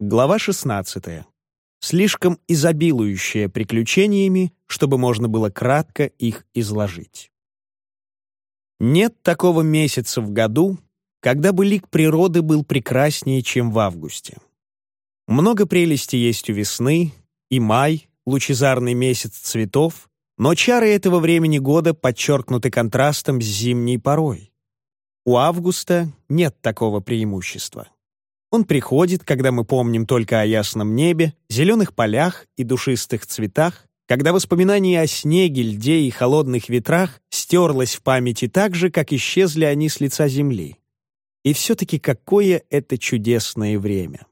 Глава 16. Слишком изобилующая приключениями, чтобы можно было кратко их изложить. Нет такого месяца в году, когда бы лик природы был прекраснее, чем в августе. Много прелести есть у весны, и май, лучезарный месяц цветов, но чары этого времени года подчеркнуты контрастом с зимней порой. У августа нет такого преимущества. Он приходит, когда мы помним только о ясном небе, зеленых полях и душистых цветах, когда воспоминание о снеге, льде и холодных ветрах стерлось в памяти так же, как исчезли они с лица земли. И все-таки какое это чудесное время!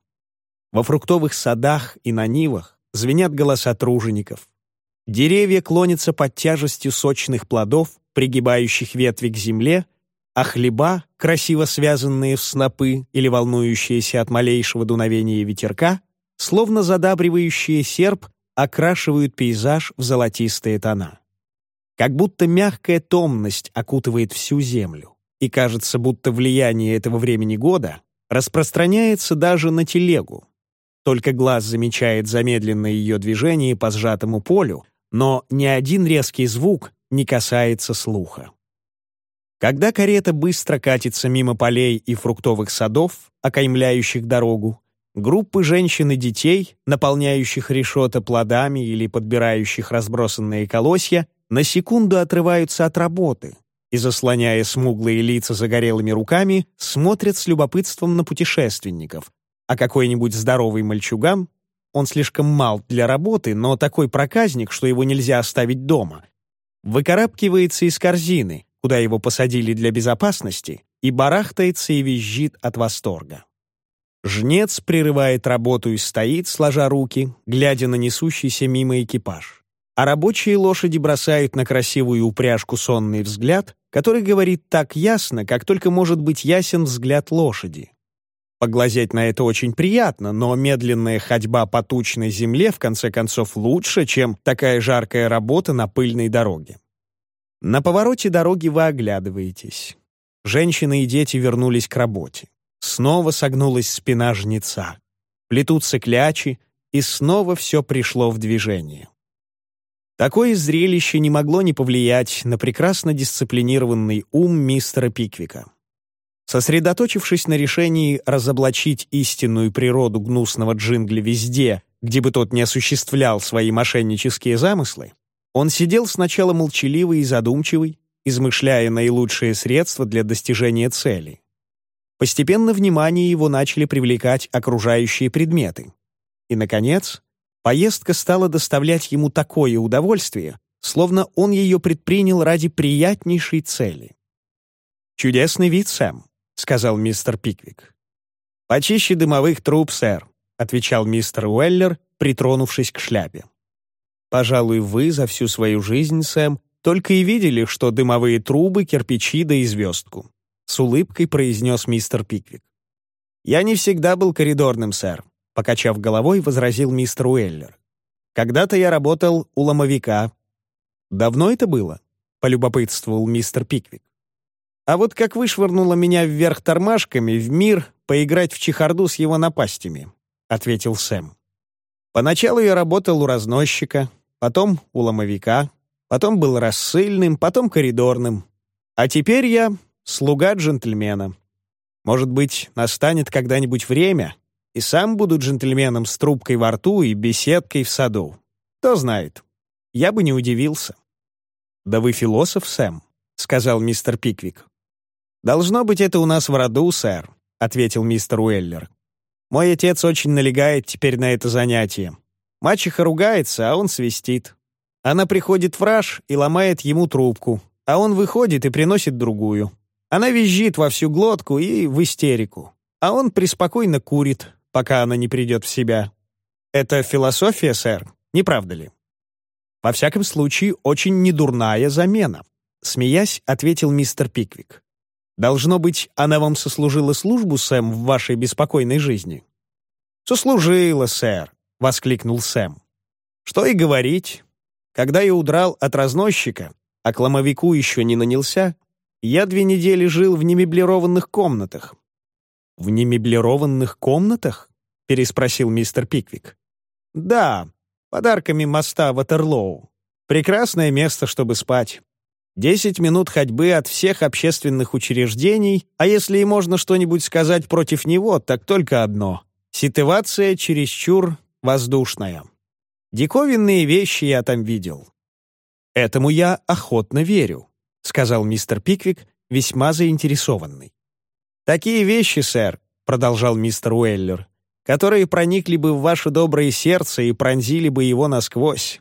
Во фруктовых садах и на нивах звенят голоса тружеников. Деревья клонятся под тяжестью сочных плодов, пригибающих ветви к земле, а хлеба, красиво связанные в снопы или волнующиеся от малейшего дуновения ветерка, словно задабривающие серп, окрашивают пейзаж в золотистые тона. Как будто мягкая томность окутывает всю землю, и кажется, будто влияние этого времени года распространяется даже на телегу. Только глаз замечает замедленное ее движение по сжатому полю, но ни один резкий звук не касается слуха. Когда карета быстро катится мимо полей и фруктовых садов, окаймляющих дорогу, группы женщин и детей, наполняющих решета плодами или подбирающих разбросанные колосья, на секунду отрываются от работы и, заслоняя смуглые лица загорелыми руками, смотрят с любопытством на путешественников, а какой-нибудь здоровый мальчуган, он слишком мал для работы, но такой проказник, что его нельзя оставить дома, выкарабкивается из корзины, куда его посадили для безопасности, и барахтается и визжит от восторга. Жнец прерывает работу и стоит, сложа руки, глядя на несущийся мимо экипаж. А рабочие лошади бросают на красивую упряжку сонный взгляд, который говорит так ясно, как только может быть ясен взгляд лошади. Поглазеть на это очень приятно, но медленная ходьба по тучной земле в конце концов лучше, чем такая жаркая работа на пыльной дороге. На повороте дороги вы оглядываетесь. Женщины и дети вернулись к работе. Снова согнулась спина жнеца. Плетутся клячи, и снова все пришло в движение. Такое зрелище не могло не повлиять на прекрасно дисциплинированный ум мистера Пиквика. Сосредоточившись на решении разоблачить истинную природу гнусного джингля везде, где бы тот не осуществлял свои мошеннические замыслы, он сидел сначала молчаливый и задумчивый, измышляя наилучшие средства для достижения цели. Постепенно внимание его начали привлекать окружающие предметы. И, наконец, поездка стала доставлять ему такое удовольствие, словно он ее предпринял ради приятнейшей цели. «Чудесный вид, Сэм», — сказал мистер Пиквик. «Почище дымовых труб, сэр», — отвечал мистер Уэллер, притронувшись к шляпе. Пожалуй, вы за всю свою жизнь, Сэм, только и видели, что дымовые трубы, кирпичи да и звездку. С улыбкой произнес мистер Пиквик. «Я не всегда был коридорным, сэр», — покачав головой, возразил мистер Уэллер. «Когда-то я работал у ломовика». «Давно это было?» — полюбопытствовал мистер Пиквик. «А вот как вышвырнуло меня вверх тормашками в мир поиграть в чехарду с его напастями», — ответил Сэм. Поначалу я работал у разносчика, потом у ломовика, потом был рассыльным, потом коридорным. А теперь я слуга джентльмена. Может быть, настанет когда-нибудь время, и сам буду джентльменом с трубкой во рту и беседкой в саду. Кто знает. Я бы не удивился. «Да вы философ, Сэм», — сказал мистер Пиквик. «Должно быть, это у нас в роду, сэр», — ответил мистер Уэллер. Мой отец очень налегает теперь на это занятие. Мачеха ругается, а он свистит. Она приходит в раж и ломает ему трубку, а он выходит и приносит другую. Она визжит во всю глотку и в истерику, а он преспокойно курит, пока она не придет в себя. Это философия, сэр, не правда ли? Во всяком случае, очень недурная замена. Смеясь, ответил мистер Пиквик. Должно быть, она вам сослужила службу, Сэм, в вашей беспокойной жизни?» «Сослужила, сэр», — воскликнул Сэм. «Что и говорить. Когда я удрал от разносчика, а к еще не нанялся, я две недели жил в немеблированных комнатах». «В немеблированных комнатах?» — переспросил мистер Пиквик. «Да, подарками моста Ватерлоу. Прекрасное место, чтобы спать. Десять минут ходьбы от всех общественных учреждений, а если и можно что-нибудь сказать против него, так только одно. Ситуация чересчур воздушная. Диковинные вещи я там видел. «Этому я охотно верю», — сказал мистер Пиквик, весьма заинтересованный. «Такие вещи, сэр», — продолжал мистер Уэллер, «которые проникли бы в ваше доброе сердце и пронзили бы его насквозь.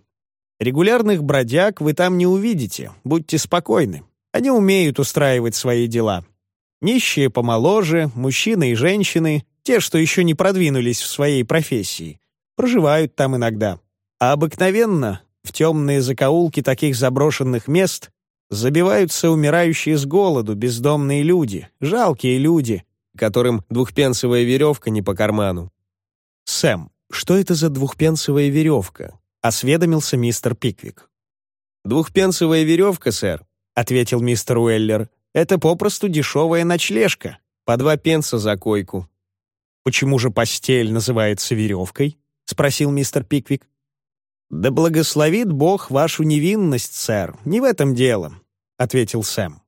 Регулярных бродяг вы там не увидите, будьте спокойны. Они умеют устраивать свои дела. Нищие помоложе, мужчины и женщины, те, что еще не продвинулись в своей профессии, проживают там иногда. А обыкновенно в темные закоулки таких заброшенных мест забиваются умирающие с голоду бездомные люди, жалкие люди, которым двухпенсовая веревка не по карману. «Сэм, что это за двухпенсовая веревка?» осведомился мистер Пиквик. «Двухпенсовая веревка, сэр», — ответил мистер Уэллер. «Это попросту дешевая ночлежка, по два пенса за койку». «Почему же постель называется веревкой?» — спросил мистер Пиквик. «Да благословит Бог вашу невинность, сэр, не в этом дело», — ответил Сэм.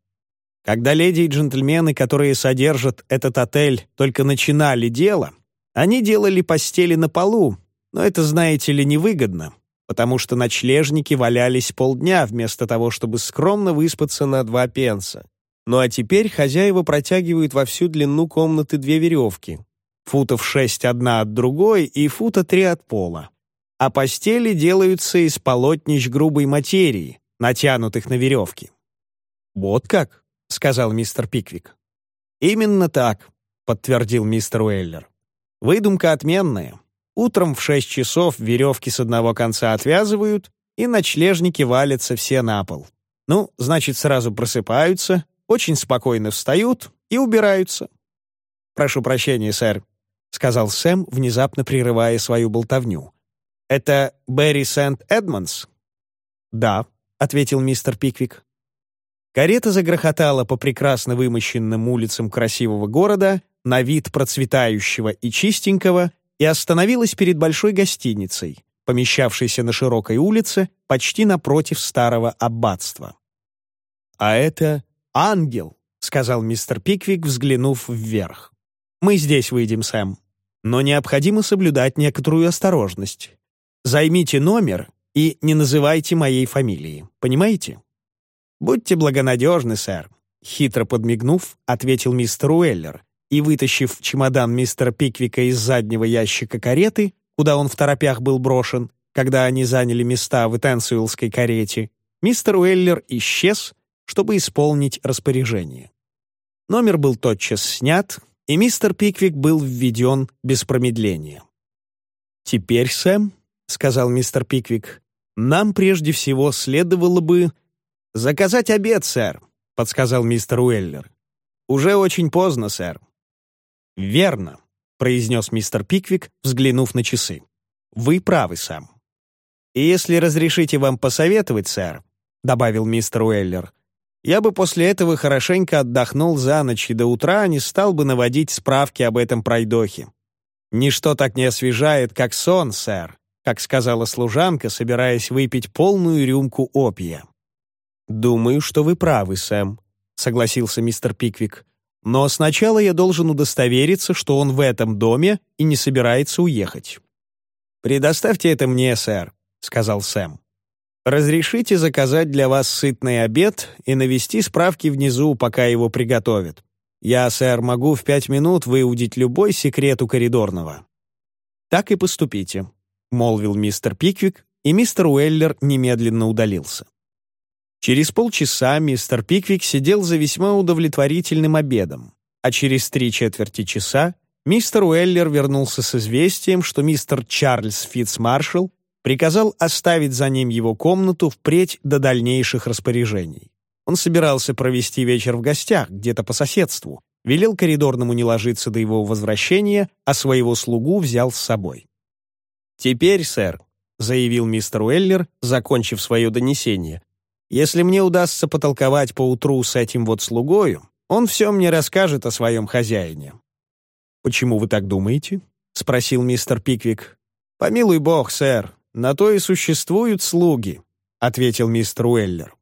Когда леди и джентльмены, которые содержат этот отель, только начинали дело, они делали постели на полу, но это, знаете ли, невыгодно, потому что ночлежники валялись полдня вместо того, чтобы скромно выспаться на два пенса. Ну а теперь хозяева протягивают во всю длину комнаты две веревки. Футов шесть одна от другой и фута три от пола. А постели делаются из полотнищ грубой материи, натянутых на веревки. «Вот как?» — сказал мистер Пиквик. «Именно так», — подтвердил мистер Уэллер. «Выдумка отменная. Утром в шесть часов веревки с одного конца отвязывают, и ночлежники валятся все на пол. Ну, значит, сразу просыпаются, очень спокойно встают и убираются. «Прошу прощения, сэр», — сказал Сэм, внезапно прерывая свою болтовню. «Это Берри Сент-Эдмонс?» «Да», — ответил мистер Пиквик. Карета загрохотала по прекрасно вымощенным улицам красивого города, на вид процветающего и чистенького, и остановилась перед большой гостиницей, помещавшейся на широкой улице почти напротив старого аббатства. «А это ангел», — сказал мистер Пиквик, взглянув вверх. «Мы здесь выйдем, Сэм. Но необходимо соблюдать некоторую осторожность. Займите номер и не называйте моей фамилии, понимаете?» «Будьте благонадежны, сэр», — хитро подмигнув, ответил мистер Уэллер, и, вытащив чемодан мистера Пиквика из заднего ящика кареты, куда он в торопях был брошен, когда они заняли места в Этенсуэлской карете, мистер Уэллер исчез, чтобы исполнить распоряжение. Номер был тотчас снят, и мистер Пиквик был введен без промедления. «Теперь, Сэм», — сказал мистер Пиквик, — «нам прежде всего следовало бы...» «Заказать обед, сэр», — подсказал мистер Уэллер. «Уже очень поздно, сэр. «Верно», — произнес мистер Пиквик, взглянув на часы. «Вы правы, Сэм». «И если разрешите вам посоветовать, сэр», — добавил мистер Уэллер, «я бы после этого хорошенько отдохнул за ночь и до утра не стал бы наводить справки об этом пройдохе. Ничто так не освежает, как сон, сэр», как сказала служанка, собираясь выпить полную рюмку опия. «Думаю, что вы правы, Сэм», — согласился мистер Пиквик. Но сначала я должен удостовериться, что он в этом доме и не собирается уехать. «Предоставьте это мне, сэр», — сказал Сэм. «Разрешите заказать для вас сытный обед и навести справки внизу, пока его приготовят. Я, сэр, могу в пять минут выудить любой секрет у коридорного». «Так и поступите», — молвил мистер Пиквик, и мистер Уэллер немедленно удалился. Через полчаса мистер Пиквик сидел за весьма удовлетворительным обедом, а через три четверти часа мистер Уэллер вернулся с известием, что мистер Чарльз Фитцмаршалл приказал оставить за ним его комнату впредь до дальнейших распоряжений. Он собирался провести вечер в гостях, где-то по соседству, велел коридорному не ложиться до его возвращения, а своего слугу взял с собой. «Теперь, сэр», — заявил мистер Уэллер, закончив свое донесение, если мне удастся потолковать поутру с этим вот слугою, он все мне расскажет о своем хозяине». «Почему вы так думаете?» — спросил мистер Пиквик. «Помилуй бог, сэр, на то и существуют слуги», — ответил мистер Уэллер.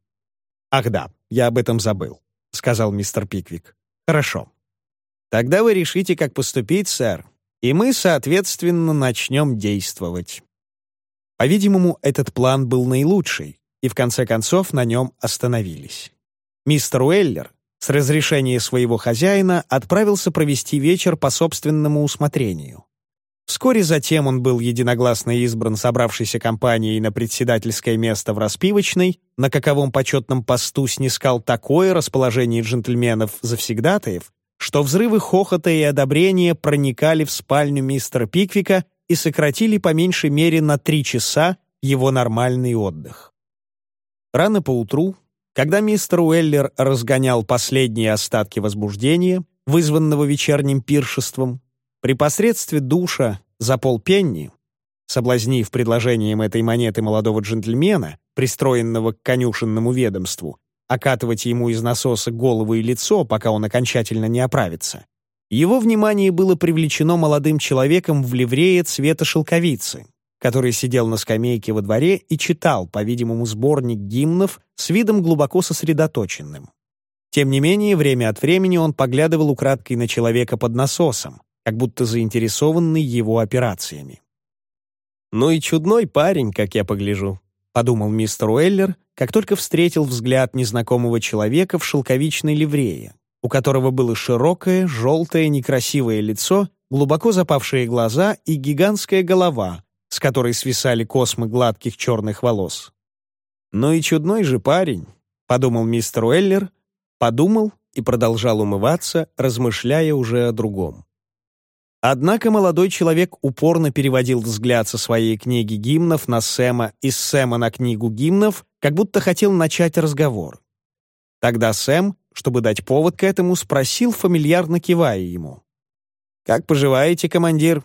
«Ах да, я об этом забыл», — сказал мистер Пиквик. «Хорошо. Тогда вы решите, как поступить, сэр, и мы, соответственно, начнем действовать». По-видимому, этот план был наилучший, и в конце концов на нем остановились. Мистер Уэллер с разрешения своего хозяина отправился провести вечер по собственному усмотрению. Вскоре затем он был единогласно избран собравшейся компанией на председательское место в распивочной, на каковом почетном посту снискал такое расположение джентльменов-завсегдатаев, что взрывы хохота и одобрения проникали в спальню мистера Пиквика и сократили по меньшей мере на три часа его нормальный отдых. Рано поутру, когда мистер Уэллер разгонял последние остатки возбуждения, вызванного вечерним пиршеством, при посредстве душа за полпенни, соблазнив предложением этой монеты молодого джентльмена, пристроенного к конюшенному ведомству, окатывать ему из насоса голову и лицо, пока он окончательно не оправится, его внимание было привлечено молодым человеком в ливрее цвета шелковицы, который сидел на скамейке во дворе и читал, по-видимому, сборник гимнов с видом глубоко сосредоточенным. Тем не менее, время от времени он поглядывал украдкой на человека под насосом, как будто заинтересованный его операциями. «Ну и чудной парень, как я погляжу», — подумал мистер Уэллер, как только встретил взгляд незнакомого человека в шелковичной ливрее, у которого было широкое, желтое, некрасивое лицо, глубоко запавшие глаза и гигантская голова, с которой свисали космы гладких черных волос. «Ну и чудной же парень», — подумал мистер Уэллер, подумал и продолжал умываться, размышляя уже о другом. Однако молодой человек упорно переводил взгляд со своей книги гимнов на Сэма и с Сэма на книгу гимнов, как будто хотел начать разговор. Тогда Сэм, чтобы дать повод к этому, спросил, фамильярно кивая ему. «Как поживаете, командир?»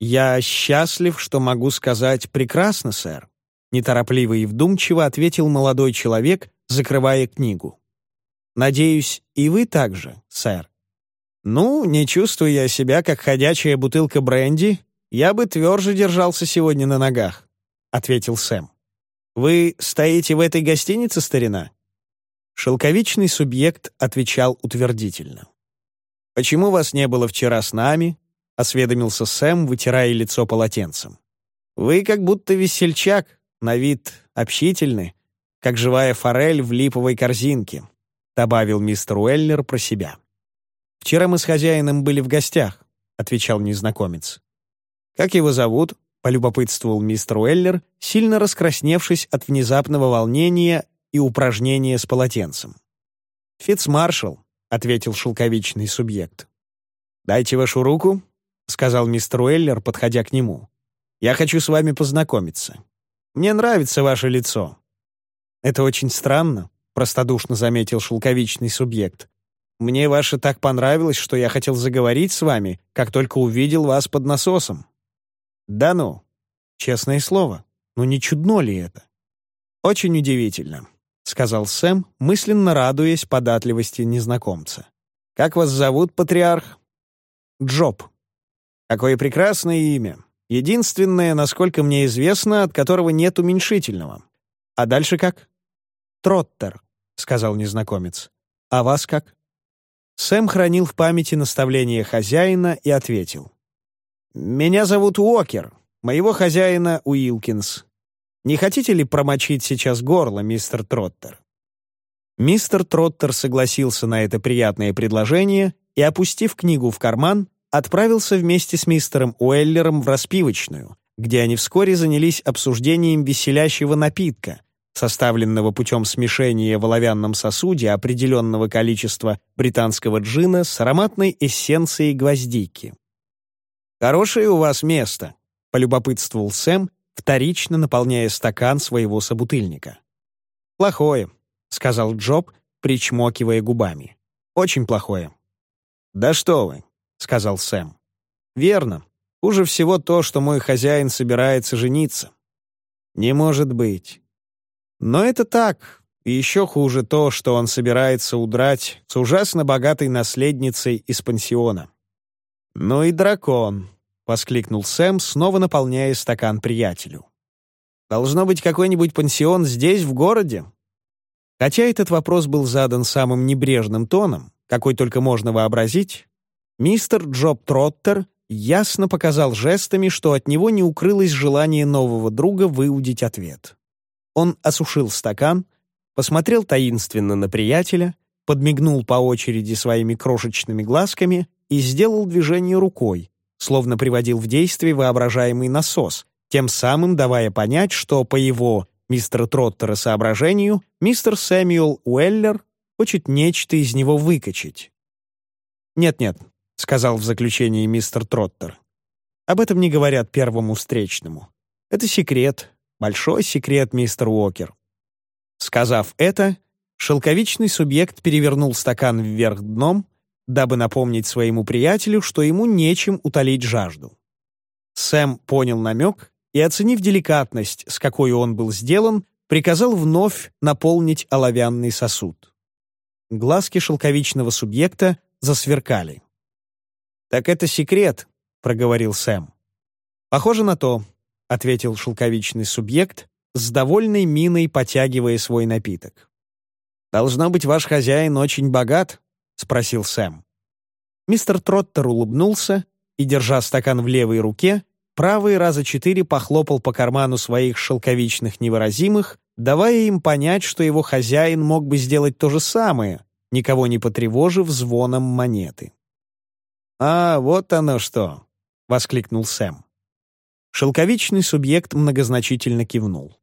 «Я счастлив, что могу сказать прекрасно, сэр», неторопливо и вдумчиво ответил молодой человек, закрывая книгу. «Надеюсь, и вы также, сэр». «Ну, не чувствуя я себя, как ходячая бутылка бренди, я бы тверже держался сегодня на ногах», — ответил Сэм. «Вы стоите в этой гостинице, старина?» Шелковичный субъект отвечал утвердительно. «Почему вас не было вчера с нами?» — осведомился Сэм, вытирая лицо полотенцем. «Вы как будто весельчак, на вид общительный, как живая форель в липовой корзинке», — добавил мистер Уэллер про себя. «Вчера мы с хозяином были в гостях», — отвечал незнакомец. «Как его зовут?» — полюбопытствовал мистер Уэллер, сильно раскрасневшись от внезапного волнения и упражнения с полотенцем. «Фицмаршал», — ответил шелковичный субъект. «Дайте вашу руку», — сказал мистер Уэллер, подходя к нему. «Я хочу с вами познакомиться. Мне нравится ваше лицо». «Это очень странно», — простодушно заметил шелковичный субъект. Мне ваше так понравилось, что я хотел заговорить с вами, как только увидел вас под насосом. Да ну, честное слово, ну не чудно ли это? Очень удивительно, сказал Сэм, мысленно радуясь податливости незнакомца. Как вас зовут, патриарх? Джоб. Какое прекрасное имя. Единственное, насколько мне известно, от которого нет уменьшительного. А дальше как? Троттер, сказал незнакомец. А вас как? Сэм хранил в памяти наставления хозяина и ответил. «Меня зовут Уокер, моего хозяина Уилкинс. Не хотите ли промочить сейчас горло, мистер Троттер?» Мистер Троттер согласился на это приятное предложение и, опустив книгу в карман, отправился вместе с мистером Уэллером в распивочную, где они вскоре занялись обсуждением веселящего напитка, составленного путем смешения в оловянном сосуде определенного количества британского джина с ароматной эссенцией гвоздики. «Хорошее у вас место», — полюбопытствовал Сэм, вторично наполняя стакан своего собутыльника. «Плохое», — сказал Джоб, причмокивая губами. «Очень плохое». «Да что вы», — сказал Сэм. «Верно. Хуже всего то, что мой хозяин собирается жениться». «Не может быть. Но это так. И еще хуже то, что он собирается удрать с ужасно богатой наследницей из пансиона. «Ну и дракон», — воскликнул Сэм, снова наполняя стакан приятелю. «Должно быть какой-нибудь пансион здесь, в городе?» Хотя этот вопрос был задан самым небрежным тоном, какой только можно вообразить, мистер Джоб Троттер ясно показал жестами, что от него не укрылось желание нового друга выудить ответ. Он осушил стакан, посмотрел таинственно на приятеля, подмигнул по очереди своими крошечными глазками и сделал движение рукой, словно приводил в действие воображаемый насос, тем самым давая понять, что по его, мистера Троттера, соображению, мистер Сэмюэл Уэллер хочет нечто из него выкачать. «Нет-нет», — сказал в заключении мистер Троттер. «Об этом не говорят первому встречному. Это секрет, большой секрет, мистер Уокер». Сказав это, шелковичный субъект перевернул стакан вверх дном, дабы напомнить своему приятелю, что ему нечем утолить жажду. Сэм понял намек и, оценив деликатность, с какой он был сделан, приказал вновь наполнить оловянный сосуд. Глазки шелковичного субъекта засверкали. «Так это секрет», — проговорил Сэм. «Похоже на то», — ответил шелковичный субъект, с довольной миной потягивая свой напиток. «Должно быть, ваш хозяин очень богат?» — спросил Сэм. Мистер Троттер улыбнулся и, держа стакан в левой руке, правый раза четыре похлопал по карману своих шелковичных невыразимых, давая им понять, что его хозяин мог бы сделать то же самое, никого не потревожив звоном монеты. «А, вот оно что!» — воскликнул Сэм. Шелковичный субъект многозначительно кивнул.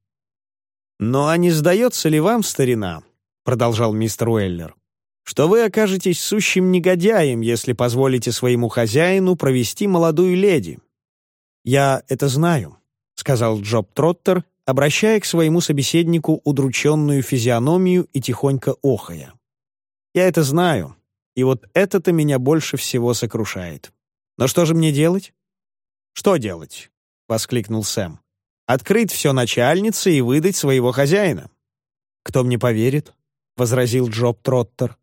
«Ну а не сдается ли вам, старина?» — продолжал мистер Уэллер что вы окажетесь сущим негодяем, если позволите своему хозяину провести молодую леди». «Я это знаю», — сказал Джоб Троттер, обращая к своему собеседнику удрученную физиономию и тихонько охая. «Я это знаю, и вот это-то меня больше всего сокрушает. Но что же мне делать?» «Что делать?» — воскликнул Сэм. «Открыть все начальнице и выдать своего хозяина». «Кто мне поверит?» — возразил Джоб Троттер.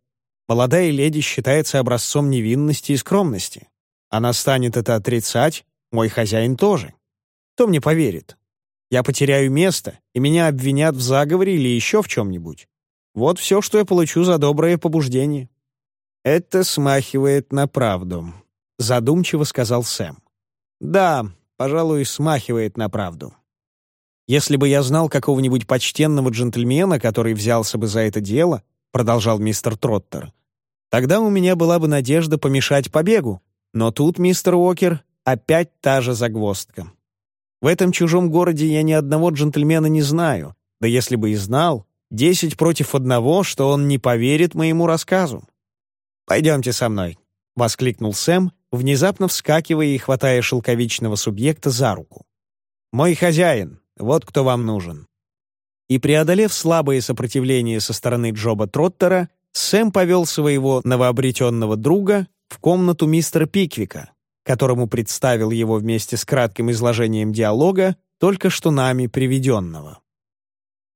Молодая леди считается образцом невинности и скромности. Она станет это отрицать, мой хозяин тоже. Кто мне поверит? Я потеряю место, и меня обвинят в заговоре или еще в чем-нибудь. Вот все, что я получу за доброе побуждение». «Это смахивает на правду», — задумчиво сказал Сэм. «Да, пожалуй, смахивает на правду. Если бы я знал какого-нибудь почтенного джентльмена, который взялся бы за это дело, продолжал мистер Троттер. «Тогда у меня была бы надежда помешать побегу, но тут, мистер Уокер, опять та же загвоздка. В этом чужом городе я ни одного джентльмена не знаю, да если бы и знал, десять против одного, что он не поверит моему рассказу. «Пойдемте со мной», — воскликнул Сэм, внезапно вскакивая и хватая шелковичного субъекта за руку. «Мой хозяин, вот кто вам нужен». И преодолев слабое сопротивление со стороны Джоба Троттера, Сэм повел своего новообретенного друга в комнату мистера Пиквика, которому представил его вместе с кратким изложением диалога, только что нами приведенного.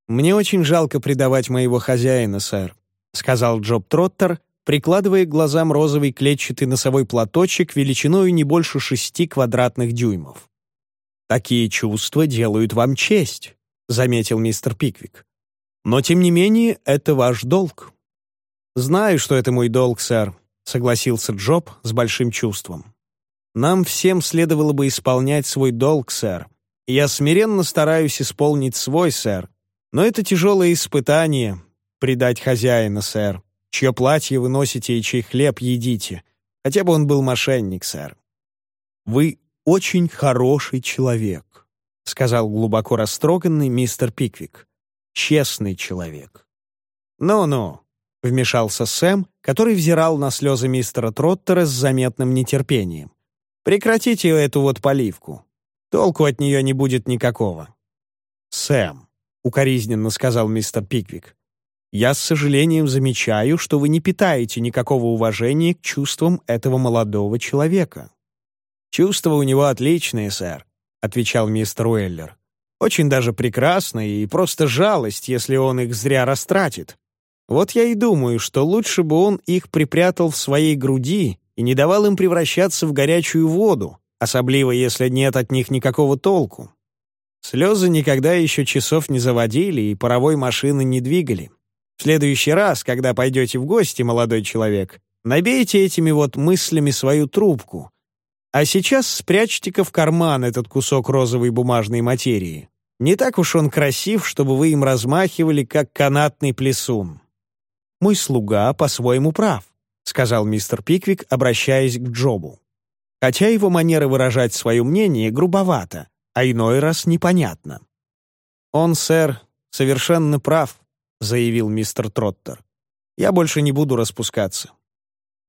«Мне очень жалко предавать моего хозяина, сэр», — сказал Джоб Троттер, прикладывая к глазам розовый клетчатый носовой платочек величиной не больше шести квадратных дюймов. «Такие чувства делают вам честь». — заметил мистер Пиквик. «Но, тем не менее, это ваш долг». «Знаю, что это мой долг, сэр», — согласился Джоб с большим чувством. «Нам всем следовало бы исполнять свой долг, сэр. Я смиренно стараюсь исполнить свой, сэр. Но это тяжелое испытание — предать хозяина, сэр, чье платье вы носите и чей хлеб едите. Хотя бы он был мошенник, сэр. Вы очень хороший человек сказал глубоко растроганный мистер Пиквик. «Честный человек». «Ну-ну», — вмешался Сэм, который взирал на слезы мистера Троттера с заметным нетерпением. «Прекратите эту вот поливку. Толку от нее не будет никакого». «Сэм», — укоризненно сказал мистер Пиквик, «я с сожалением замечаю, что вы не питаете никакого уважения к чувствам этого молодого человека». «Чувства у него отличные, сэр. — отвечал мистер Уэллер. «Очень даже прекрасно и просто жалость, если он их зря растратит. Вот я и думаю, что лучше бы он их припрятал в своей груди и не давал им превращаться в горячую воду, особливо если нет от них никакого толку. Слезы никогда еще часов не заводили и паровой машины не двигали. В следующий раз, когда пойдете в гости, молодой человек, набейте этими вот мыслями свою трубку. А сейчас спрячьте-ка в карман этот кусок розовой бумажной материи. Не так уж он красив, чтобы вы им размахивали, как канатный плесун. «Мой слуга по-своему прав», — сказал мистер Пиквик, обращаясь к Джобу. Хотя его манера выражать свое мнение грубовата, а иной раз непонятно. «Он, сэр, совершенно прав», — заявил мистер Троттер. «Я больше не буду распускаться».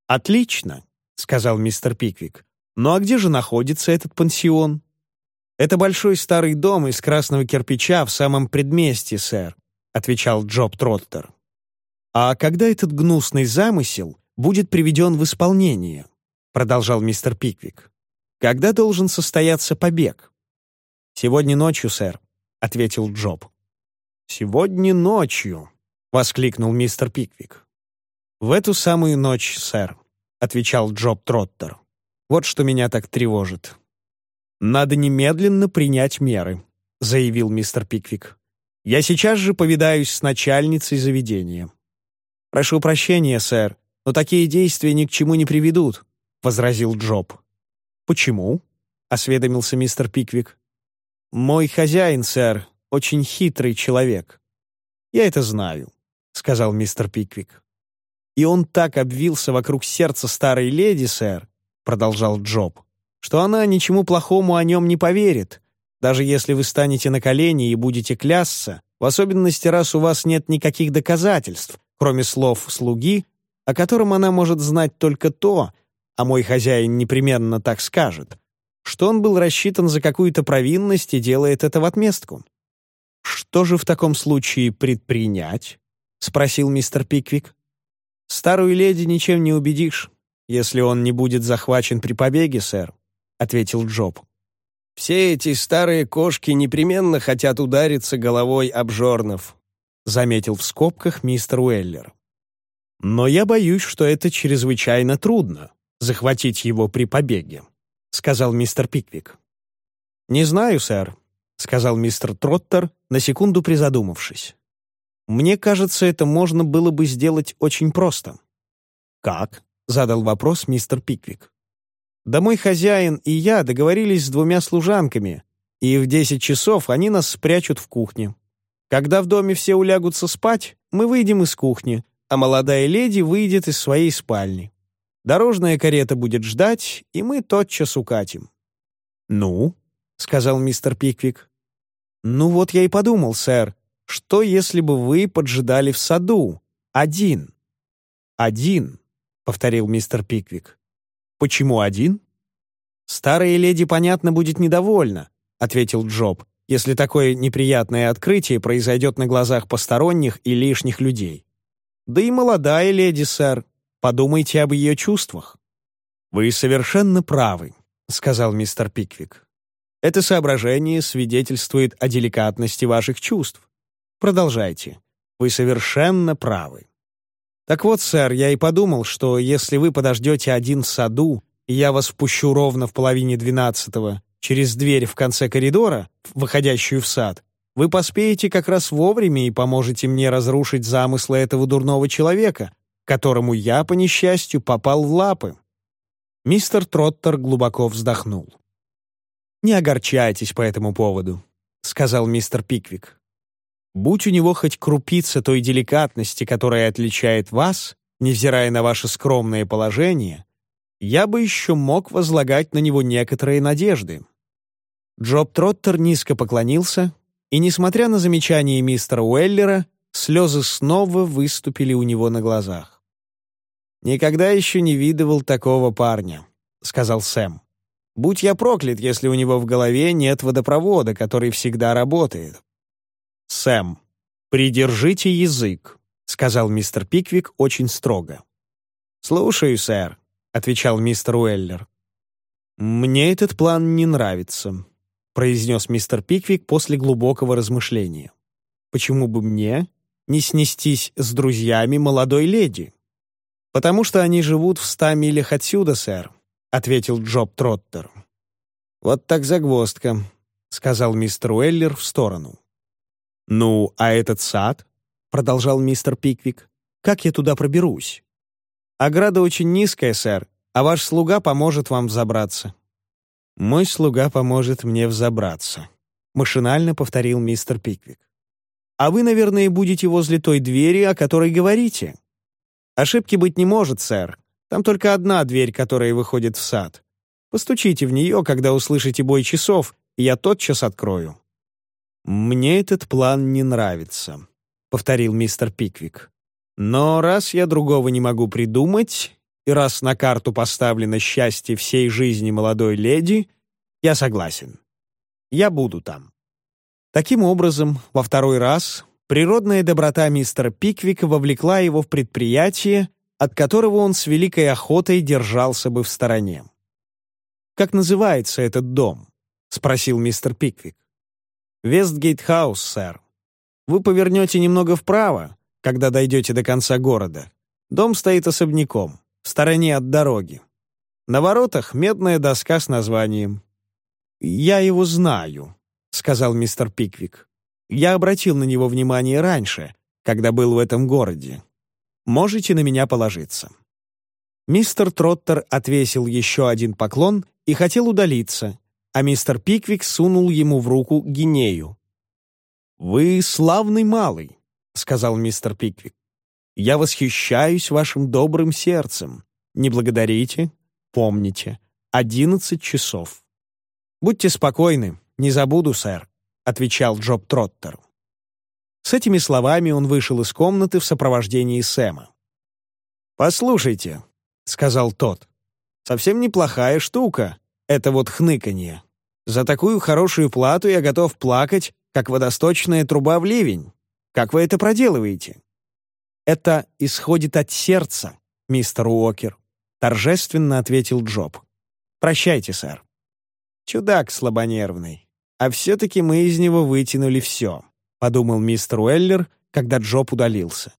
«Отлично», — сказал мистер Пиквик. «Ну а где же находится этот пансион?» «Это большой старый дом из красного кирпича в самом предместье, сэр», — отвечал Джоб Троттер. «А когда этот гнусный замысел будет приведен в исполнение?» — продолжал мистер Пиквик. «Когда должен состояться побег?» «Сегодня ночью, сэр», — ответил Джоб. «Сегодня ночью», — воскликнул мистер Пиквик. «В эту самую ночь, сэр», — отвечал Джоб Троттер. «Вот что меня так тревожит». «Надо немедленно принять меры», — заявил мистер Пиквик. «Я сейчас же повидаюсь с начальницей заведения». «Прошу прощения, сэр, но такие действия ни к чему не приведут», — возразил Джоб. «Почему?» — осведомился мистер Пиквик. «Мой хозяин, сэр, очень хитрый человек». «Я это знаю», — сказал мистер Пиквик. «И он так обвился вокруг сердца старой леди, сэр», — продолжал Джоб, «что она ничему плохому о нем не поверит, даже если вы станете на колени и будете клясться, в особенности, раз у вас нет никаких доказательств, кроме слов слуги, о котором она может знать только то, а мой хозяин непременно так скажет, что он был рассчитан за какую-то провинность и делает это в отместку. «Что же в таком случае предпринять?» — спросил мистер Пиквик. «Старую леди ничем не убедишь, если он не будет захвачен при побеге, сэр», — ответил Джоб. «Все эти старые кошки непременно хотят удариться головой об жорнов», — заметил в скобках мистер Уэллер. «Но я боюсь, что это чрезвычайно трудно — захватить его при побеге», — сказал мистер Пиквик. «Не знаю, сэр», — сказал мистер Троттер, на секунду призадумавшись. «Мне кажется, это можно было бы сделать очень просто». «Как?» — задал вопрос мистер Пиквик. «Да мой хозяин и я договорились с двумя служанками, и в десять часов они нас спрячут в кухне. Когда в доме все улягутся спать, мы выйдем из кухни, а молодая леди выйдет из своей спальни. Дорожная карета будет ждать, и мы тотчас укатим». «Ну?» — сказал мистер Пиквик. «Ну вот я и подумал, сэр, что если бы вы поджидали в саду? Один». «Один», — повторил мистер Пиквик. «Почему один?» «Старая леди, понятно, будет недовольна», — ответил Джоб, «если такое неприятное открытие произойдет на глазах посторонних и лишних людей. Да и молодая леди, сэр, Подумайте об ее чувствах». «Вы совершенно правы», — сказал мистер Пиквик. «Это соображение свидетельствует о деликатности ваших чувств. Продолжайте. Вы совершенно правы». «Так вот, сэр, я и подумал, что если вы подождете один в саду, и я вас впущу ровно в половине двенадцатого через дверь в конце коридора, выходящую в сад, вы поспеете как раз вовремя и поможете мне разрушить замыслы этого дурного человека, которому я, по несчастью, попал в лапы. Мистер Троттер глубоко вздохнул. «Не огорчайтесь по этому поводу», — сказал мистер Пиквик. «Будь у него хоть крупица той деликатности, которая отличает вас, невзирая на ваше скромное положение, я бы еще мог возлагать на него некоторые надежды». Джоб Троттер низко поклонился, и, несмотря на замечание мистера Уэллера, слезы снова выступили у него на глазах. «Никогда еще не видывал такого парня», — сказал Сэм. «Будь я проклят, если у него в голове нет водопровода, который всегда работает». «Сэм, придержите язык», — сказал мистер Пиквик очень строго. «Слушаю, сэр», — отвечал мистер Уэллер. «Мне этот план не нравится», — произнес мистер Пиквик после глубокого размышления. «Почему бы мне не снестись с друзьями молодой леди?» «Потому что они живут в ста милях отсюда, сэр», — ответил Джоб Троттер. «Вот так загвоздка», — сказал мистер Уэллер в сторону. «Ну, а этот сад?» — продолжал мистер Пиквик. «Как я туда проберусь?» «Ограда очень низкая, сэр, а ваш слуга поможет вам взобраться». «Мой слуга поможет мне взобраться», — машинально повторил мистер Пиквик. «А вы, наверное, будете возле той двери, о которой говорите». «Ошибки быть не может, сэр. Там только одна дверь, которая выходит в сад. Постучите в нее, когда услышите бой часов, и я тотчас открою». «Мне этот план не нравится», — повторил мистер Пиквик. «Но раз я другого не могу придумать, и раз на карту поставлено счастье всей жизни молодой леди, я согласен. Я буду там». Таким образом, во второй раз природная доброта мистера Пиквика вовлекла его в предприятие, от которого он с великой охотой держался бы в стороне. «Как называется этот дом?» — спросил мистер Пиквик. «Вестгейт-хаус, сэр. Вы повернете немного вправо, когда дойдете до конца города. Дом стоит особняком, в стороне от дороги. На воротах медная доска с названием. «Я его знаю», — сказал мистер Пиквик. «Я обратил на него внимание раньше, когда был в этом городе. Можете на меня положиться». Мистер Троттер отвесил еще один поклон и хотел удалиться, а мистер Пиквик сунул ему в руку гинею. «Вы славный малый», — сказал мистер Пиквик. «Я восхищаюсь вашим добрым сердцем. Не благодарите, помните. Одиннадцать часов». «Будьте спокойны, не забуду, сэр», — отвечал Джоб Троттер. С этими словами он вышел из комнаты в сопровождении Сэма. «Послушайте», — сказал тот, — «совсем неплохая штука, это вот хныканье. За такую хорошую плату я готов плакать, как водосточная труба в ливень. Как вы это проделываете?» «Это исходит от сердца, мистер Уокер», — торжественно ответил Джоб. «Прощайте, сэр». «Чудак слабонервный. А все-таки мы из него вытянули все», — подумал мистер Уэллер, когда Джоб удалился.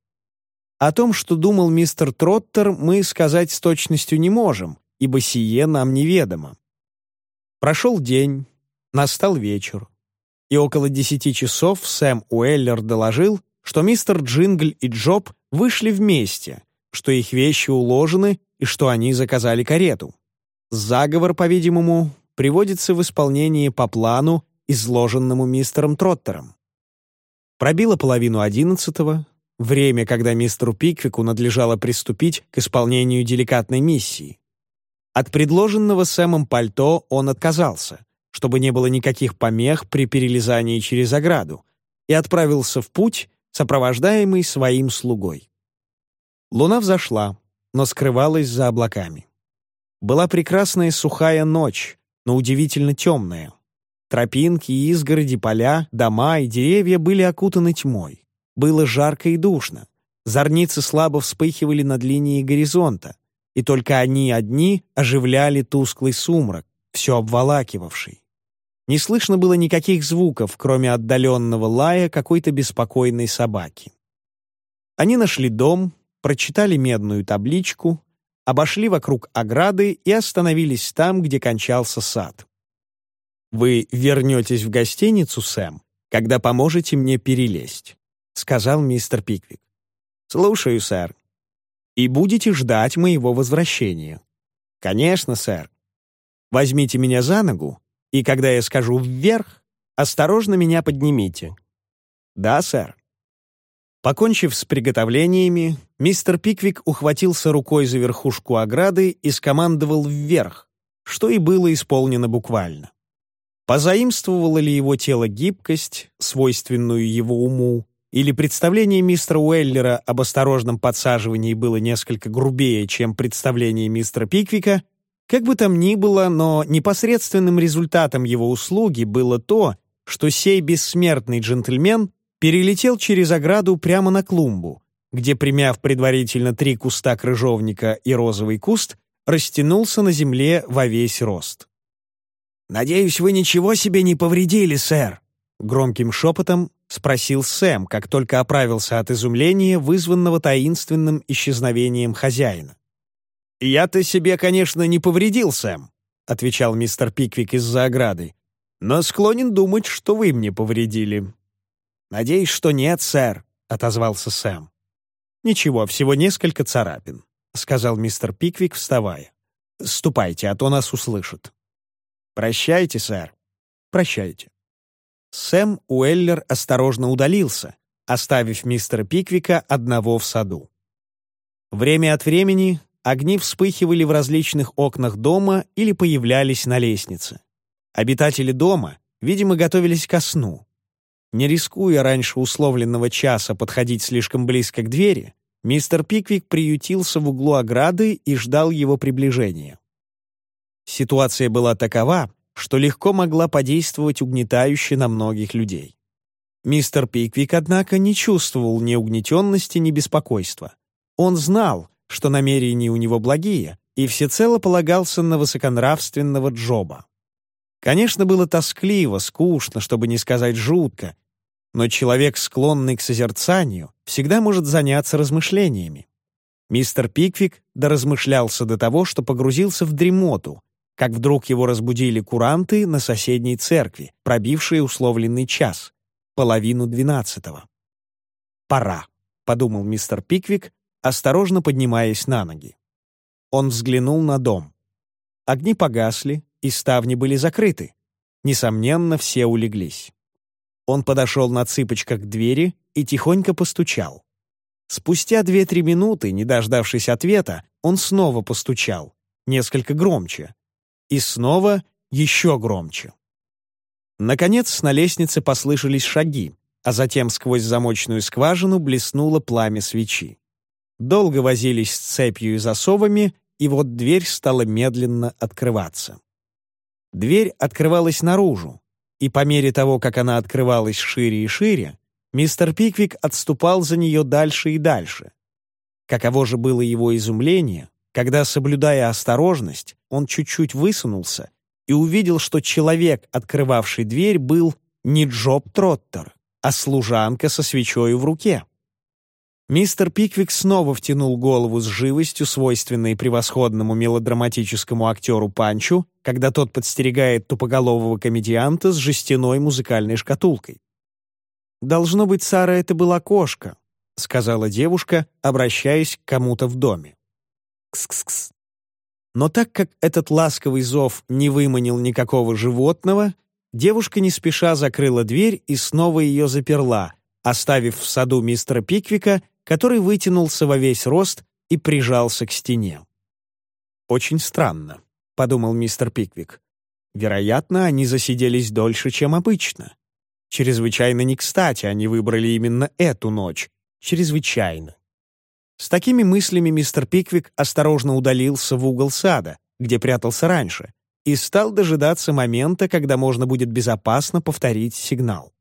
О том, что думал мистер Троттер, мы сказать с точностью не можем, ибо сие нам неведомо. Прошел день, настал вечер, и около десяти часов Сэм Уэллер доложил, что мистер Джингль и Джоб вышли вместе, что их вещи уложены и что они заказали карету. Заговор, по-видимому, приводится в исполнение по плану, изложенному мистером Троттером. Пробило половину одиннадцатого, время, когда мистеру Пиквику надлежало приступить к исполнению деликатной миссии. От предложенного Сэмом пальто он отказался, чтобы не было никаких помех при перелезании через ограду, и отправился в путь, сопровождаемый своим слугой. Луна взошла, но скрывалась за облаками. Была прекрасная сухая ночь, но удивительно темная. Тропинки, изгороди, поля, дома и деревья были окутаны тьмой. Было жарко и душно. Зорницы слабо вспыхивали над линией горизонта, и только они одни оживляли тусклый сумрак, все обволакивавший. Не слышно было никаких звуков, кроме отдаленного лая какой-то беспокойной собаки. Они нашли дом, прочитали медную табличку, обошли вокруг ограды и остановились там, где кончался сад. «Вы вернетесь в гостиницу, Сэм, когда поможете мне перелезть», — сказал мистер Пиквик. «Слушаю, сэр. И будете ждать моего возвращения». «Конечно, сэр. Возьмите меня за ногу, и когда я скажу «вверх», осторожно меня поднимите». «Да, сэр». Покончив с приготовлениями, мистер Пиквик ухватился рукой за верхушку ограды и скомандовал «вверх», что и было исполнено буквально. Позаимствовало ли его тело гибкость, свойственную его уму, или представление мистера Уэллера об осторожном подсаживании было несколько грубее, чем представление мистера Пиквика, как бы там ни было, но непосредственным результатом его услуги было то, что сей бессмертный джентльмен перелетел через ограду прямо на клумбу, где, примяв предварительно три куста крыжовника и розовый куст, растянулся на земле во весь рост. «Надеюсь, вы ничего себе не повредили, сэр?» Громким шепотом спросил Сэм, как только оправился от изумления, вызванного таинственным исчезновением хозяина. «Я-то себе, конечно, не повредил, Сэм», — отвечал мистер Пиквик из-за ограды. «Но склонен думать, что вы мне повредили». «Надеюсь, что нет, сэр», — отозвался Сэм. «Ничего, всего несколько царапин», — сказал мистер Пиквик, вставая. «Ступайте, а то нас услышат». «Прощайте, сэр». «Прощайте». Сэм Уэллер осторожно удалился, оставив мистера Пиквика одного в саду. Время от времени огни вспыхивали в различных окнах дома или появлялись на лестнице. Обитатели дома, видимо, готовились ко сну. Не рискуя раньше условленного часа подходить слишком близко к двери, мистер Пиквик приютился в углу ограды и ждал его приближения. Ситуация была такова, что легко могла подействовать угнетающе на многих людей. Мистер Пиквик, однако, не чувствовал ни угнетенности, ни беспокойства. Он знал, что намерения у него благие, и всецело полагался на высоконравственного Джоба. Конечно, было тоскливо, скучно, чтобы не сказать жутко, но человек, склонный к созерцанию, всегда может заняться размышлениями. Мистер Пиквик доразмышлялся до того, что погрузился в дремоту, как вдруг его разбудили куранты на соседней церкви, пробившие условленный час, половину двенадцатого. «Пора», — подумал мистер Пиквик, осторожно поднимаясь на ноги. Он взглянул на дом. Огни погасли, и ставни были закрыты. Несомненно, все улеглись. Он подошел на цыпочках к двери и тихонько постучал. Спустя две-три минуты, не дождавшись ответа, он снова постучал, несколько громче, и снова еще громче. Наконец на лестнице послышались шаги, а затем сквозь замочную скважину блеснуло пламя свечи. Долго возились с цепью и засовами, и вот дверь стала медленно открываться. Дверь открывалась наружу, и по мере того, как она открывалась шире и шире, мистер Пиквик отступал за нее дальше и дальше. Каково же было его изумление, когда, соблюдая осторожность, он чуть-чуть высунулся и увидел, что человек, открывавший дверь, был не Джоб Троттер, а служанка со свечой в руке. Мистер Пиквик снова втянул голову с живостью, свойственной превосходному мелодраматическому актеру Панчу, когда тот подстерегает тупоголового комедианта с жестяной музыкальной шкатулкой. «Должно быть, Сара, это была кошка», — сказала девушка, обращаясь к кому-то в доме. Кс-кс-кс. Но так как этот ласковый зов не выманил никакого животного, девушка не спеша закрыла дверь и снова ее заперла, оставив в саду мистера Пиквика, который вытянулся во весь рост и прижался к стене. «Очень странно», — подумал мистер Пиквик. «Вероятно, они засиделись дольше, чем обычно. Чрезвычайно не кстати они выбрали именно эту ночь. Чрезвычайно. С такими мыслями мистер Пиквик осторожно удалился в угол сада, где прятался раньше, и стал дожидаться момента, когда можно будет безопасно повторить сигнал.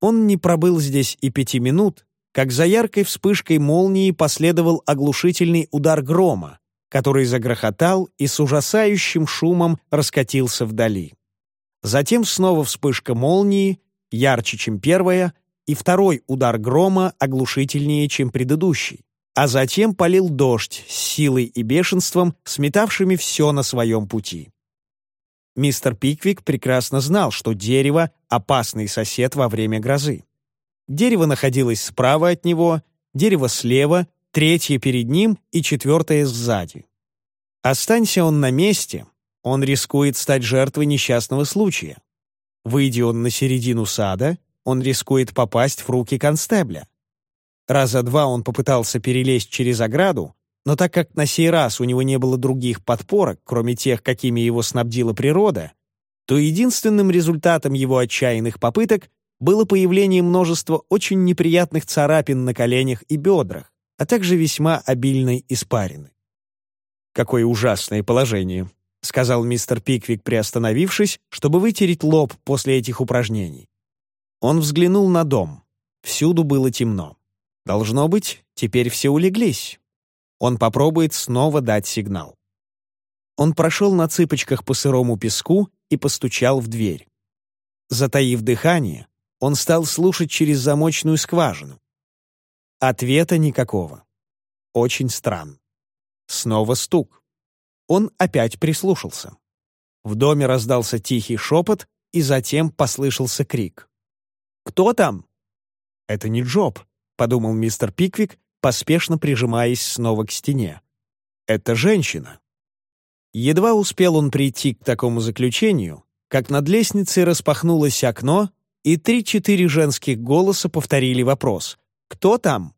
Он не пробыл здесь и пяти минут, как за яркой вспышкой молнии последовал оглушительный удар грома, который загрохотал и с ужасающим шумом раскатился вдали. Затем снова вспышка молнии, ярче, чем первая, и второй удар грома оглушительнее, чем предыдущий а затем полил дождь с силой и бешенством, сметавшими все на своем пути. Мистер Пиквик прекрасно знал, что дерево — опасный сосед во время грозы. Дерево находилось справа от него, дерево слева, третье перед ним и четвертое сзади. Останься он на месте, он рискует стать жертвой несчастного случая. Выйдя он на середину сада, он рискует попасть в руки констебля. Раза два он попытался перелезть через ограду, но так как на сей раз у него не было других подпорок, кроме тех, какими его снабдила природа, то единственным результатом его отчаянных попыток было появление множества очень неприятных царапин на коленях и бедрах, а также весьма обильной испарины. «Какое ужасное положение», — сказал мистер Пиквик, приостановившись, чтобы вытереть лоб после этих упражнений. Он взглянул на дом. Всюду было темно. Должно быть, теперь все улеглись. Он попробует снова дать сигнал. Он прошел на цыпочках по сырому песку и постучал в дверь. Затаив дыхание, он стал слушать через замочную скважину. Ответа никакого. Очень странно. Снова стук. Он опять прислушался. В доме раздался тихий шепот, и затем послышался крик. «Кто там?» «Это не Джоб», — подумал мистер Пиквик, поспешно прижимаясь снова к стене. «Это женщина». Едва успел он прийти к такому заключению, как над лестницей распахнулось окно, и три-четыре женских голоса повторили вопрос «Кто там?».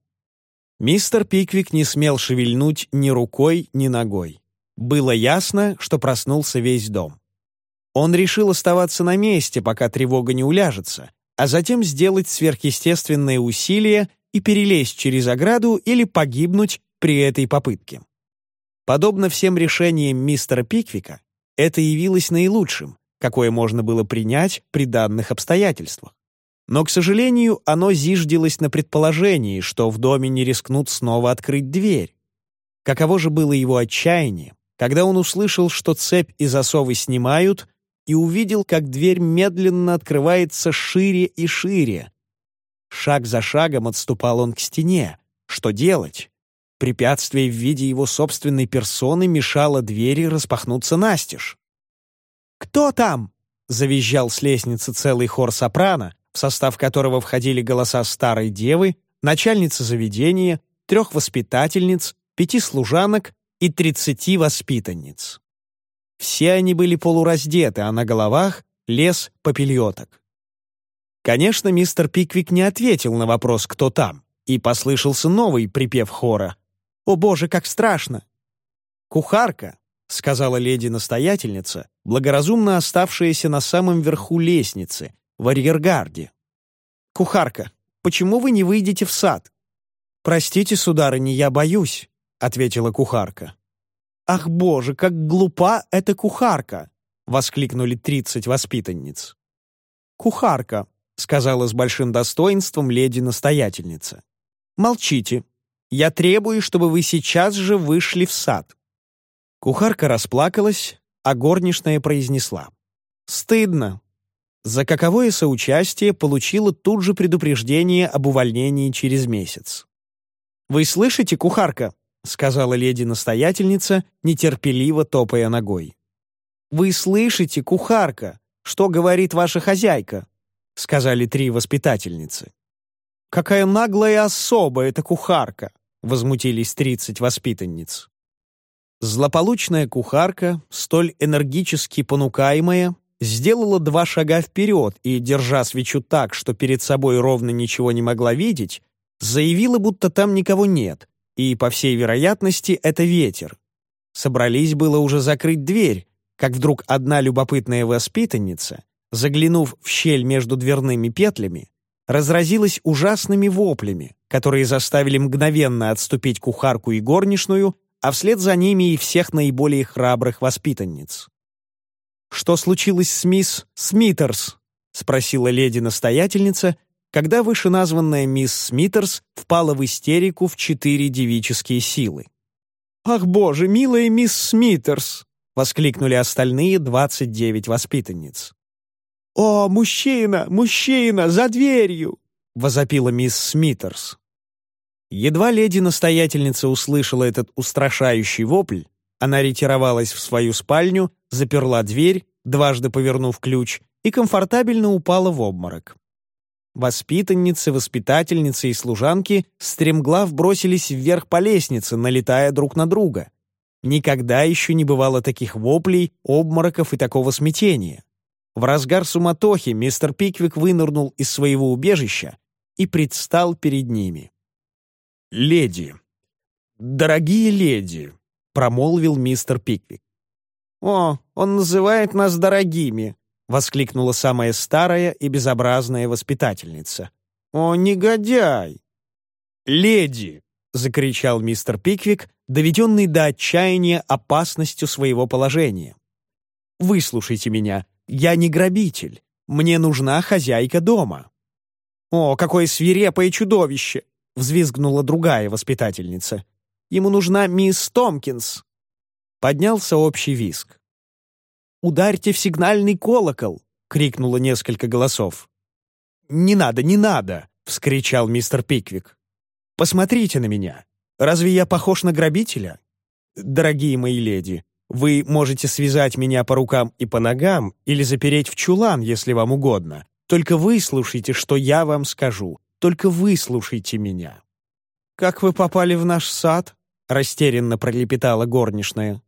Мистер Пиквик не смел шевельнуть ни рукой, ни ногой. Было ясно, что проснулся весь дом. Он решил оставаться на месте, пока тревога не уляжется, а затем сделать сверхъестественные усилия и перелезть через ограду или погибнуть при этой попытке. Подобно всем решениям мистера Пиквика, это явилось наилучшим, какое можно было принять при данных обстоятельствах. Но, к сожалению, оно зиждилось на предположении, что в доме не рискнут снова открыть дверь. Каково же было его отчаяние, когда он услышал, что цепь и засовы снимают, и увидел, как дверь медленно открывается шире и шире. Шаг за шагом отступал он к стене. Что делать? Препятствие в виде его собственной персоны мешало двери распахнуться настежь. «Кто там?» — завизжал с лестницы целый хор сопрано, в состав которого входили голоса старой девы, начальницы заведения, трех воспитательниц, пяти служанок и тридцати воспитанниц. Все они были полураздеты, а на головах лес попельоток. Конечно, мистер Пиквик не ответил на вопрос «Кто там?» и послышался новый припев хора «О боже, как страшно!» «Кухарка», — сказала леди-настоятельница, благоразумно оставшаяся на самом верху лестницы, в арьергарде. «Кухарка, почему вы не выйдете в сад?» «Простите, сударыня, я боюсь», — ответила кухарка. «Ах, боже, как глупа эта кухарка!» — воскликнули тридцать воспитанниц. «Кухарка», — сказала с большим достоинством леди-настоятельница. «Молчите. Я требую, чтобы вы сейчас же вышли в сад». Кухарка расплакалась, а горничная произнесла. «Стыдно. За каковое соучастие получила тут же предупреждение об увольнении через месяц. «Вы слышите, кухарка?» — сказала леди-настоятельница, нетерпеливо топая ногой. «Вы слышите, кухарка, что говорит ваша хозяйка?» — сказали три воспитательницы. «Какая наглая особа эта кухарка!» — возмутились тридцать воспитанниц. Злополучная кухарка, столь энергически понукаемая, сделала два шага вперед и, держа свечу так, что перед собой ровно ничего не могла видеть, заявила, будто там никого нет, и, по всей вероятности, это ветер. Собрались было уже закрыть дверь, как вдруг одна любопытная воспитанница, заглянув в щель между дверными петлями, разразилась ужасными воплями, которые заставили мгновенно отступить кухарку и горничную, а вслед за ними и всех наиболее храбрых воспитанниц. «Что случилось с мисс Смитерс?» — спросила леди-настоятельница, когда вышеназванная мисс Смитерс впала в истерику в четыре девические силы. «Ах, боже, милая мисс Смитерс!» — воскликнули остальные двадцать девять воспитанниц. «О, мужчина, мужчина, за дверью!» — возопила мисс Смитерс. Едва леди-настоятельница услышала этот устрашающий вопль, она ретировалась в свою спальню, заперла дверь, дважды повернув ключ, и комфортабельно упала в обморок. Воспитанницы, воспитательницы и служанки стремглав бросились вверх по лестнице, налетая друг на друга. Никогда еще не бывало таких воплей, обмороков и такого смятения. В разгар суматохи мистер Пиквик вынырнул из своего убежища и предстал перед ними. «Леди! Дорогие леди!» — промолвил мистер Пиквик. «О, он называет нас дорогими!» — воскликнула самая старая и безобразная воспитательница. «О, негодяй!» «Леди!» — закричал мистер Пиквик, доведенный до отчаяния опасностью своего положения. «Выслушайте меня, я не грабитель, мне нужна хозяйка дома». «О, какое свирепое чудовище!» — взвизгнула другая воспитательница. Ему нужна мисс Томкинс!» Поднялся общий виск. «Ударьте в сигнальный колокол!» — крикнуло несколько голосов. «Не надо, не надо!» — вскричал мистер Пиквик. «Посмотрите на меня. Разве я похож на грабителя? Дорогие мои леди, Вы можете связать меня по рукам и по ногам или запереть в чулан, если вам угодно. Только выслушайте, что я вам скажу. Только выслушайте меня». «Как вы попали в наш сад?» — растерянно пролепетала горничная.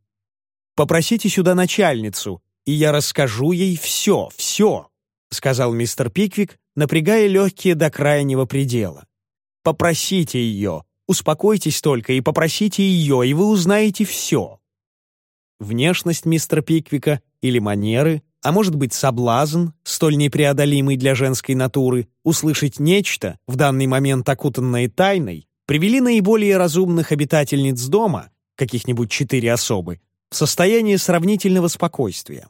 «Попросите сюда начальницу, и я расскажу ей все, все», — сказал мистер Пиквик, напрягая легкие до крайнего предела. «Попросите ее, успокойтесь только и попросите ее, и вы узнаете все». Внешность мистера Пиквика или манеры, а может быть соблазн, столь непреодолимый для женской натуры, услышать нечто, в данный момент окутанное тайной, привели наиболее разумных обитательниц дома, каких-нибудь четыре особы, в состояние сравнительного спокойствия.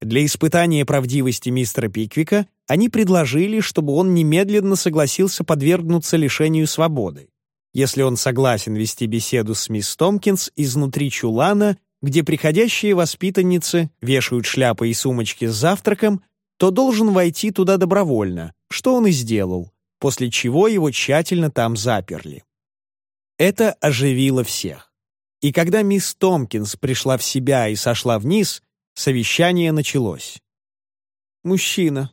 Для испытания правдивости мистера Пиквика они предложили, чтобы он немедленно согласился подвергнуться лишению свободы. Если он согласен вести беседу с мисс Томкинс изнутри чулана, где приходящие воспитанницы вешают шляпы и сумочки с завтраком, то должен войти туда добровольно, что он и сделал, после чего его тщательно там заперли. Это оживило всех. И когда мисс Томкинс пришла в себя и сошла вниз, совещание началось. «Мужчина,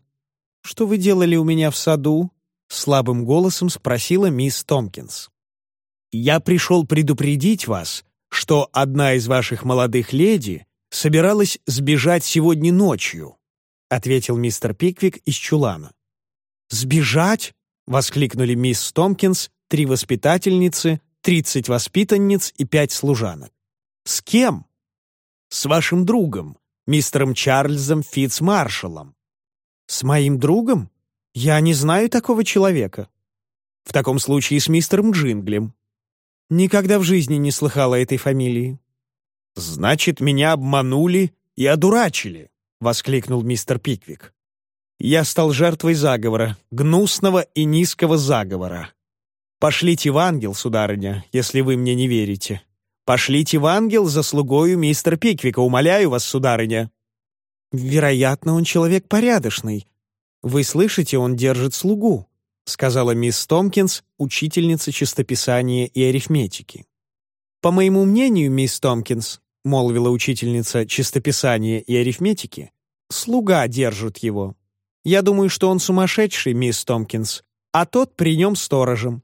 что вы делали у меня в саду?» слабым голосом спросила мисс Томкинс. «Я пришел предупредить вас, что одна из ваших молодых леди собиралась сбежать сегодня ночью», ответил мистер Пиквик из чулана. «Сбежать?» — воскликнули мисс Томкинс, три воспитательницы, тридцать воспитанниц и пять служанок. «С кем?» «С вашим другом, мистером Чарльзом Фитцмаршалом». «С моим другом? Я не знаю такого человека». «В таком случае с мистером Джинглем». Никогда в жизни не слыхала этой фамилии». «Значит, меня обманули и одурачили», — воскликнул мистер Пиквик. «Я стал жертвой заговора, гнусного и низкого заговора. Пошлите в ангел, сударыня, если вы мне не верите. Пошлите в ангел за слугою мистер Пиквика, умоляю вас, сударыня». «Вероятно, он человек порядочный. Вы слышите, он держит слугу сказала мисс Томкинс, учительница чистописания и арифметики. «По моему мнению, мисс Томкинс», — молвила учительница чистописания и арифметики, «слуга держит его. Я думаю, что он сумасшедший, мисс Томкинс, а тот при нем сторожем».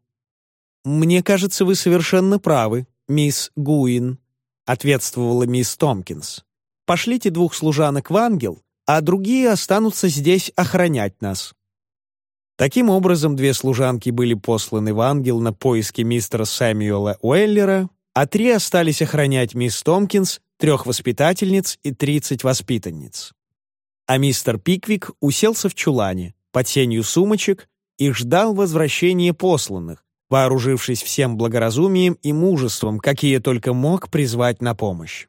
«Мне кажется, вы совершенно правы, мисс Гуин», — ответствовала мисс Томкинс. «Пошлите двух служанок в ангел, а другие останутся здесь охранять нас». Таким образом, две служанки были посланы в ангел на поиски мистера Сэмюэла Уэллера, а три остались охранять мисс Томкинс, трех воспитательниц и тридцать воспитанниц. А мистер Пиквик уселся в чулане, под сенью сумочек, и ждал возвращения посланных, вооружившись всем благоразумием и мужеством, какие только мог призвать на помощь.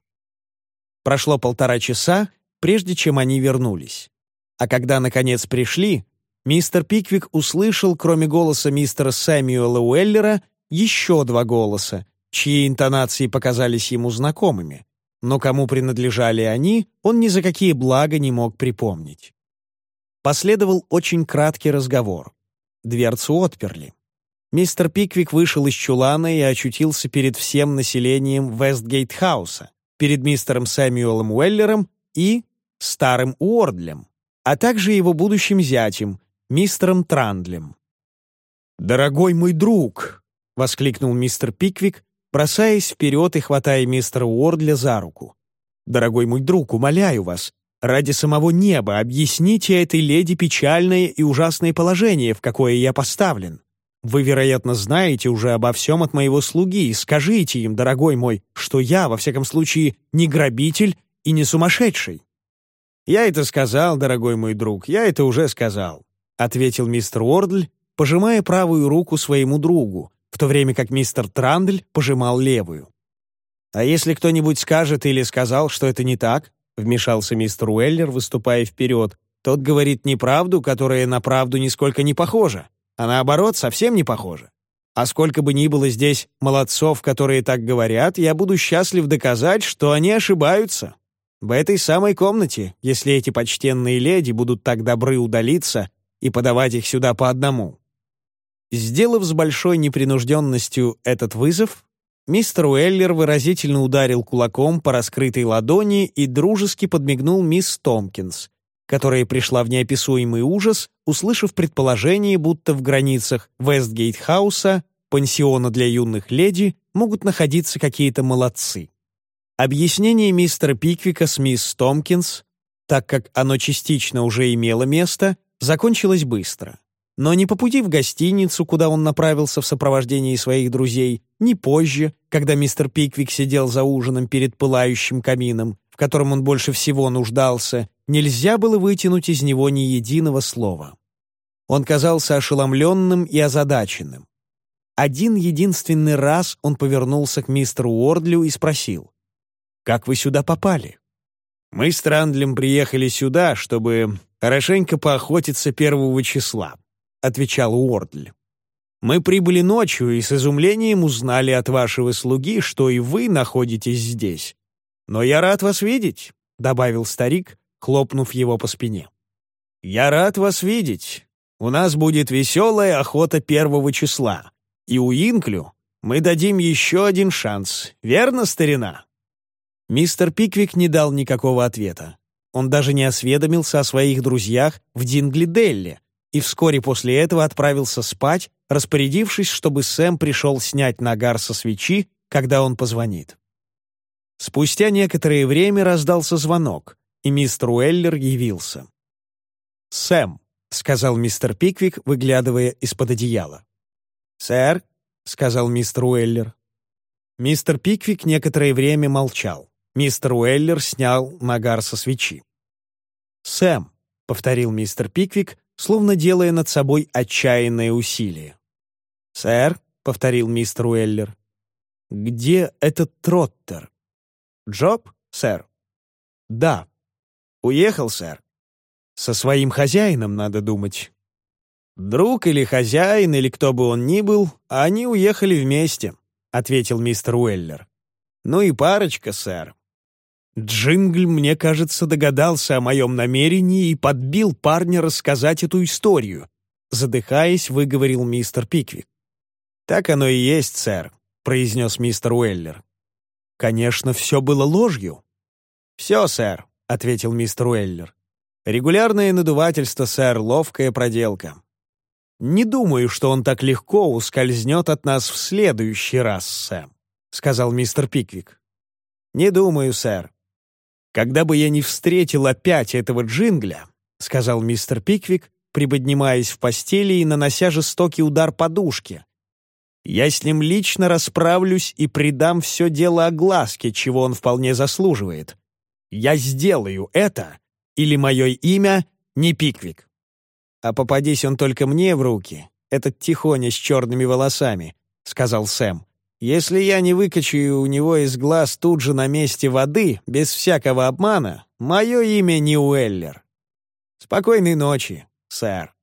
Прошло полтора часа, прежде чем они вернулись. А когда, наконец, пришли, Мистер Пиквик услышал, кроме голоса мистера Сэмюэла Уэллера, еще два голоса, чьи интонации показались ему знакомыми, но кому принадлежали они, он ни за какие блага не мог припомнить. Последовал очень краткий разговор. Дверцу отперли. Мистер Пиквик вышел из чулана и очутился перед всем населением Вестгейт-хауса, перед мистером Сэмюэлом Уэллером и старым Уордлем, а также его будущим зятем, мистером Трандлем. «Дорогой мой друг!» — воскликнул мистер Пиквик, бросаясь вперед и хватая мистера Уордля за руку. «Дорогой мой друг, умоляю вас, ради самого неба объясните этой леди печальное и ужасное положение, в какое я поставлен. Вы, вероятно, знаете уже обо всем от моего слуги, и скажите им, дорогой мой, что я, во всяком случае, не грабитель и не сумасшедший». «Я это сказал, дорогой мой друг, я это уже сказал. — ответил мистер Уордль, пожимая правую руку своему другу, в то время как мистер Трандль пожимал левую. «А если кто-нибудь скажет или сказал, что это не так?» — вмешался мистер Уэллер, выступая вперед. «Тот говорит неправду, которая на правду нисколько не похожа, а наоборот, совсем не похожа. А сколько бы ни было здесь молодцов, которые так говорят, я буду счастлив доказать, что они ошибаются. В этой самой комнате, если эти почтенные леди будут так добры удалиться, и подавать их сюда по одному. Сделав с большой непринужденностью этот вызов, Мистер Уэллер выразительно ударил кулаком по раскрытой ладони и дружески подмигнул мисс Томпкинс, которая пришла в неописуемый ужас, услышав предположение, будто в границах Вестгейт-хауса, пансиона для юных леди, могут находиться какие-то молодцы. Объяснение мистера Пиквика с мисс Томпкинс, так как оно частично уже имело место, закончилось быстро но не по пути в гостиницу, куда он направился в сопровождении своих друзей, ни позже, когда мистер Пиквик сидел за ужином перед пылающим камином, в котором он больше всего нуждался, нельзя было вытянуть из него ни единого слова. Он казался ошеломленным и озадаченным. Один единственный раз он повернулся к мистеру Уордлю и спросил, «Как вы сюда попали?» «Мы с Трандлем приехали сюда, чтобы хорошенько поохотиться первого числа», отвечал Уордль. «Мы прибыли ночью и с изумлением узнали от вашего слуги, что и вы находитесь здесь. Но я рад вас видеть», — добавил старик, хлопнув его по спине. «Я рад вас видеть. У нас будет веселая охота первого числа, и у Инклю мы дадим еще один шанс, верно, старина?» Мистер Пиквик не дал никакого ответа. Он даже не осведомился о своих друзьях в Дингли-Делле, и вскоре после этого отправился спать, распорядившись, чтобы Сэм пришел снять нагар со свечи, когда он позвонит. Спустя некоторое время раздался звонок, и мистер Уэллер явился. «Сэм», — сказал мистер Пиквик, выглядывая из-под одеяла. «Сэр», — сказал мистер Уэллер. Мистер Пиквик некоторое время молчал. Мистер Уэллер снял нагар со свечи. «Сэм», — повторил мистер Пиквик, словно делая над собой отчаянное усилие. «Сэр», — повторил мистер Уэллер, — «где этот Троттер?» «Джоб, сэр?» «Да». «Уехал, сэр?» «Со своим хозяином, надо думать». «Друг или хозяин, или кто бы он ни был, они уехали вместе», — ответил мистер Уэллер. «Ну и парочка, сэр. Джингль, мне кажется, догадался о моем намерении и подбил парня рассказать эту историю. Задыхаясь, выговорил мистер Пиквик. «Так оно и есть, сэр», — произнес мистер Уэллер. «Конечно, все было ложью». «Все, сэр», — ответил мистер Уэллер. «Регулярное надувательство, сэр, ловкая проделка. Не думаю, что он так легко ускользнет от нас в следующий раз, Сэм», — сказал мистер Пиквик. «Не думаю, сэр. «Когда бы я не встретил опять этого джингля», — сказал мистер Пиквик, приподнимаясь в постели и нанося жестокий удар подушке, «я с ним лично расправлюсь и придам все дело огласке, чего он вполне заслуживает. Я сделаю это, или мое имя не Пиквик. А попадись он только мне в руки, этот тихоня с черными волосами», — сказал Сэм. Если я не выкачаю у него из глаз тут же на месте воды, без всякого обмана, мое имя не Уэллер. Спокойной ночи, сэр.